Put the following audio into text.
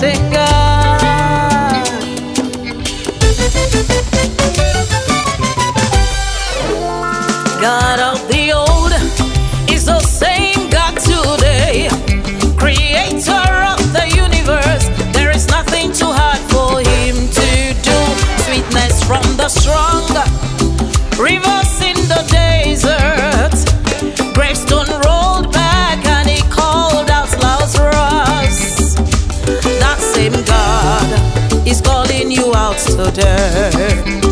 secar. God of the old is the same God today, creator of the universe. There is nothing too hard for him to do. Sweetness from the strong, rivers in the desert, grapes. out to dirt.